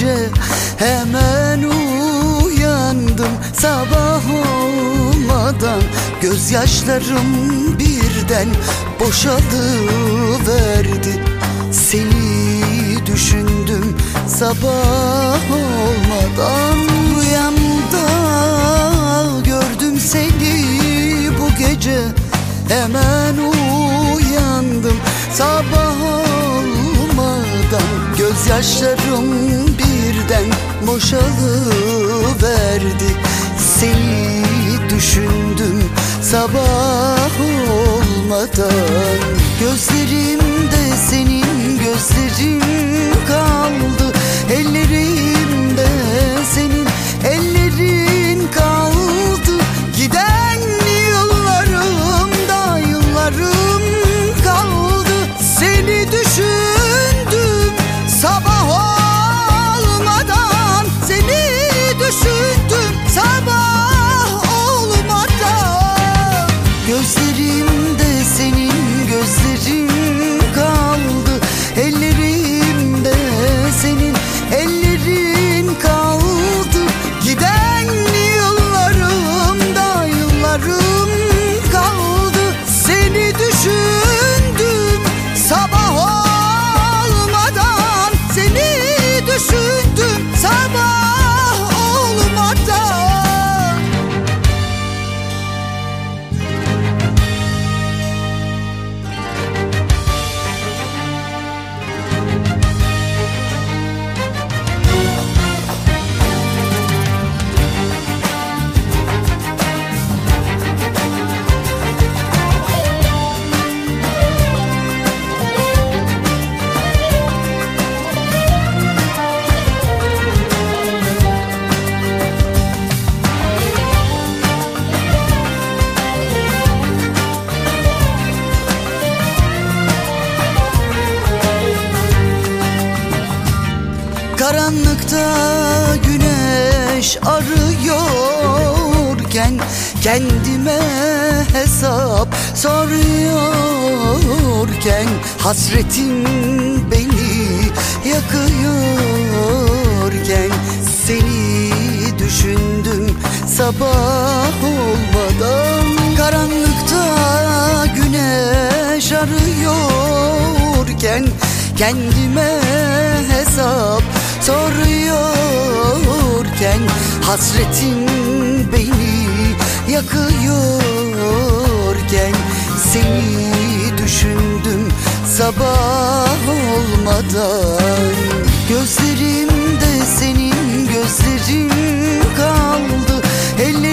gece hemen uyandım. Sabah olmadan gözyaşlarım birden boşalıverdi Seni düşündüm sabah olmadan Rüyamda gördüm seni bu gece. Hemen uyandım sabah Gözyaşlarım birden boşalıverdi. Seni düşündüm sabah olmadan. Gözlerimde senin gözlerin Karanlıkta güneş arıyorken Kendime hesap soruyorken Hasretin beni yakıyorken Seni düşündüm sabah olmadan. Karanlıkta güneş arıyorken Kendime hesap soruyorken Hasretin beni yakıyorken Seni düşündüm sabah olmadan. Gözlerimde senin gözlerin kaldı Ellerim